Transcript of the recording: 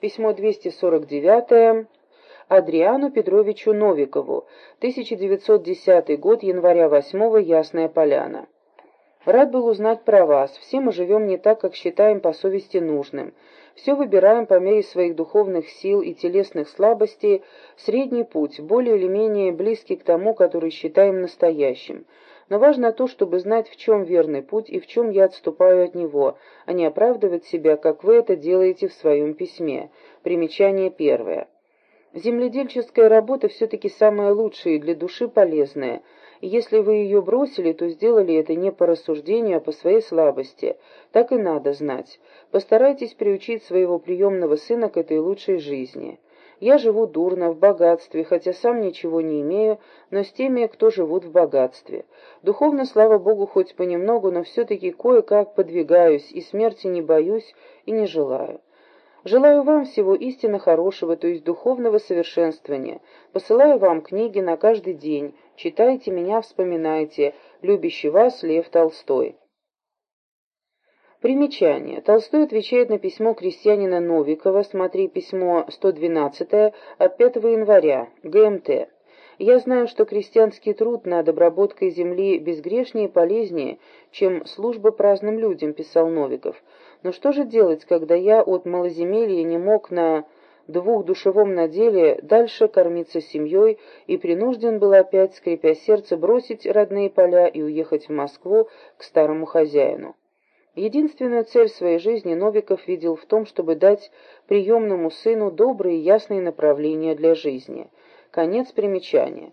Письмо 249 Адриану Петровичу Новикову, 1910 год, января 8 Ясная Поляна. Рад был узнать про вас. Все мы живем не так, как считаем по совести нужным. Все выбираем по мере своих духовных сил и телесных слабостей средний путь, более или менее близкий к тому, который считаем настоящим. Но важно то, чтобы знать, в чем верный путь и в чем я отступаю от него, а не оправдывать себя, как вы это делаете в своем письме. Примечание первое. Земледельческая работа все-таки самая лучшая и для души полезная. Если вы ее бросили, то сделали это не по рассуждению, а по своей слабости. Так и надо знать. Постарайтесь приучить своего приемного сына к этой лучшей жизни. Я живу дурно, в богатстве, хотя сам ничего не имею, но с теми, кто живут в богатстве. Духовно, слава Богу, хоть понемногу, но все-таки кое-как подвигаюсь, и смерти не боюсь и не желаю. Желаю вам всего истинно хорошего, то есть духовного совершенствования. Посылаю вам книги на каждый день. Читайте меня, вспоминайте. Любящий вас Лев Толстой. Примечание. Толстой отвечает на письмо крестьянина Новикова, смотри письмо 112 от 5 января, ГМТ. Я знаю, что крестьянский труд над обработкой земли безгрешнее и полезнее, чем служба праздным людям, писал Новиков. Но что же делать, когда я от малоземелья не мог на двухдушевом наделе дальше кормиться семьей и принужден был опять, скрипя сердце, бросить родные поля и уехать в Москву к старому хозяину? Единственную цель своей жизни Новиков видел в том, чтобы дать приемному сыну добрые и ясные направления для жизни. Конец примечания.